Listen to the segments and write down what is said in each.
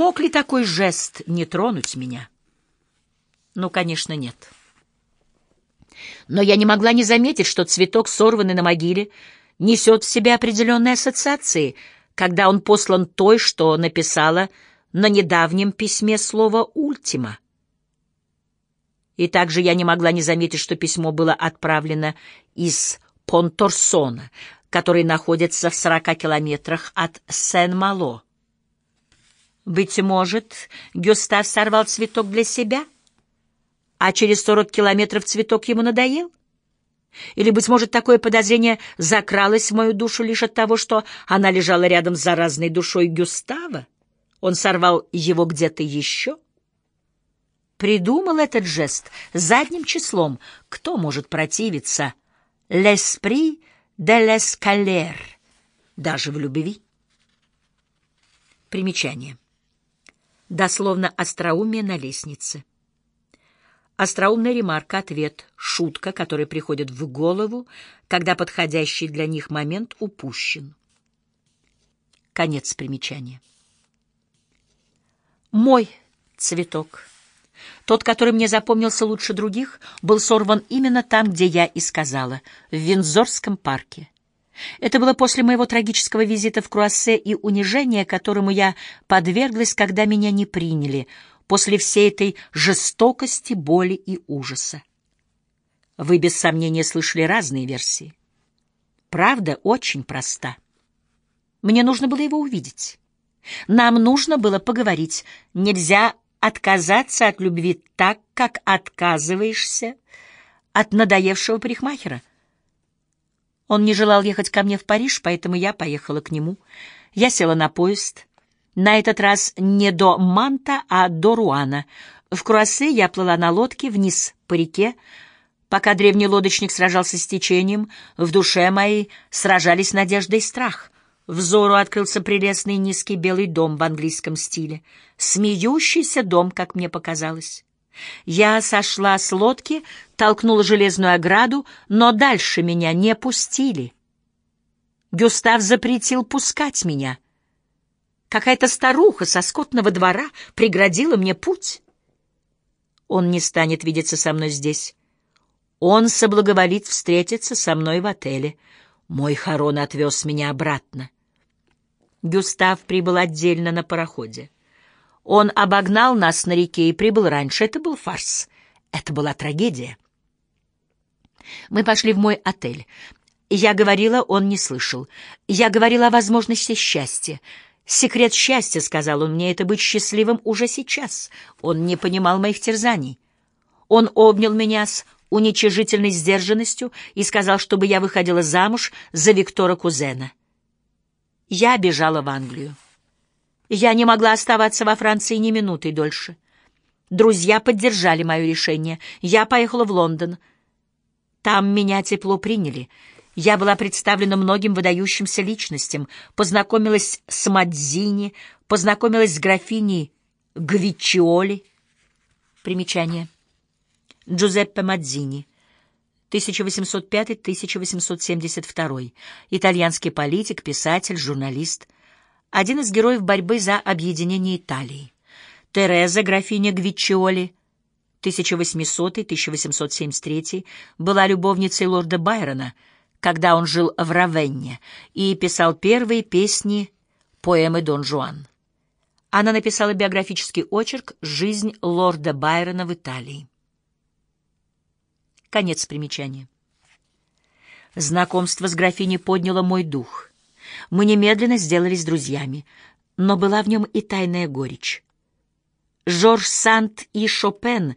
Мог ли такой жест не тронуть меня? Ну, конечно, нет. Но я не могла не заметить, что цветок, сорванный на могиле, несет в себе определенные ассоциации, когда он послан той, что написала на недавнем письме слово «ультима». И также я не могла не заметить, что письмо было отправлено из Понторсона, который находится в сорока километрах от Сен-Мало. Быть может, Гюстав сорвал цветок для себя, а через сорок километров цветок ему надоел? Или, быть может, такое подозрение закралось в мою душу лишь от того, что она лежала рядом с заразной душой Гюстава? Он сорвал его где-то еще? Придумал этот жест задним числом. Кто может противиться? «L'esprit de l'escalier» даже в любви. Примечание. Дословно остроумие на лестнице. Остроумная ремарка, ответ, шутка, которая приходит в голову, когда подходящий для них момент упущен. Конец примечания. Мой цветок, тот, который мне запомнился лучше других, был сорван именно там, где я и сказала, в Виндзорском парке. Это было после моего трагического визита в Круассе и унижения, которому я подверглась, когда меня не приняли — после всей этой жестокости, боли и ужаса. Вы без сомнения слышали разные версии. Правда очень проста. Мне нужно было его увидеть. Нам нужно было поговорить. Нельзя отказаться от любви так, как отказываешься от надоевшего парикмахера. Он не желал ехать ко мне в Париж, поэтому я поехала к нему. Я села на поезд — на этот раз не до Манта, а до Руана. В Круассе я плыла на лодке вниз по реке. Пока древний лодочник сражался с течением, в душе моей сражались надежда и страх. Взору открылся прелестный низкий белый дом в английском стиле. Смеющийся дом, как мне показалось. Я сошла с лодки, толкнула железную ограду, но дальше меня не пустили. Гюстав запретил пускать меня — Какая-то старуха со скотного двора преградила мне путь. Он не станет видеться со мной здесь. Он соблаговолит встретиться со мной в отеле. Мой Харон отвез меня обратно. Гюстав прибыл отдельно на пароходе. Он обогнал нас на реке и прибыл раньше. Это был фарс. Это была трагедия. Мы пошли в мой отель. Я говорила, он не слышал. Я говорила о возможности счастья. Секрет счастья, — сказал он мне, — это быть счастливым уже сейчас. Он не понимал моих терзаний. Он обнял меня с уничижительной сдержанностью и сказал, чтобы я выходила замуж за Виктора Кузена. Я бежала в Англию. Я не могла оставаться во Франции ни минуты дольше. Друзья поддержали мое решение. Я поехала в Лондон. Там меня тепло приняли — я была представлена многим выдающимся личностям, познакомилась с Мадзини, познакомилась с графиней Гвичиоли. Примечание. Джузеппе Мадзини, 1805-1872, итальянский политик, писатель, журналист, один из героев борьбы за объединение Италии. Тереза, графиня Гвичиоли, 1800-1873, была любовницей лорда Байрона — когда он жил в Равенне и писал первые песни поэмы «Дон Жуан». Она написала биографический очерк «Жизнь лорда Байрона в Италии». Конец примечания. Знакомство с графиней подняло мой дух. Мы немедленно сделались друзьями, но была в нем и тайная горечь. Жорж Санд и Шопен,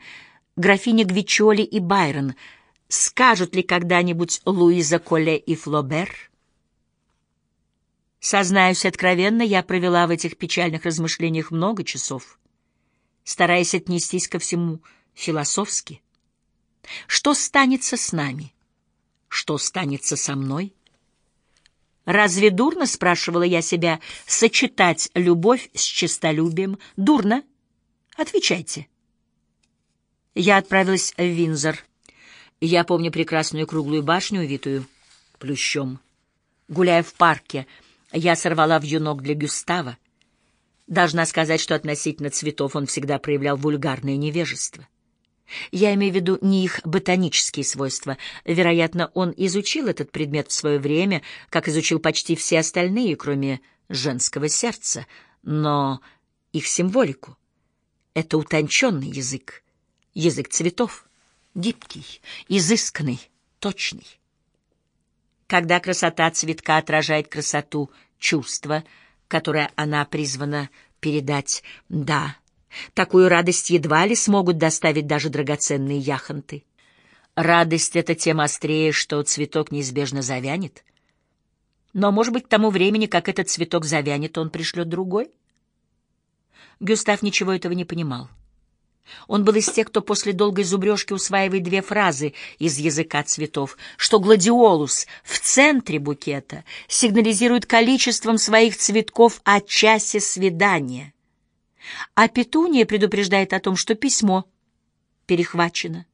графиня Гвичоли и Байрон — скажут ли когда-нибудь Луиза Коле и Флобер? Сознаюсь откровенно, я провела в этих печальных размышлениях много часов, стараясь отнестись ко всему философски. Что станется с нами? Что станется со мной? Разве дурно, спрашивала я себя, сочетать любовь с честолюбием? Дурно? Отвечайте. Я отправилась в Винзор. Я помню прекрасную круглую башню, увитую плющом. Гуляя в парке, я сорвала вьюнок для Гюстава. Должна сказать, что относительно цветов он всегда проявлял вульгарное невежество. Я имею в виду не их ботанические свойства. Вероятно, он изучил этот предмет в свое время, как изучил почти все остальные, кроме женского сердца, но их символику. Это утонченный язык, язык цветов, гибкий, изысканный, точный. Когда красота цветка отражает красоту чувства, которое она призвана передать, да, такую радость едва ли смогут доставить даже драгоценные яхонты. Радость эта тем острее, что цветок неизбежно завянет. Но, может быть, к тому времени, как этот цветок завянет, он пришлет другой? Гюстав ничего этого не понимал. Он был из тех, кто после долгой зубрежки усваивает две фразы из языка цветов, что гладиолус в центре букета сигнализирует количеством своих цветков о часе свидания, а петуния предупреждает о том, что письмо перехвачено.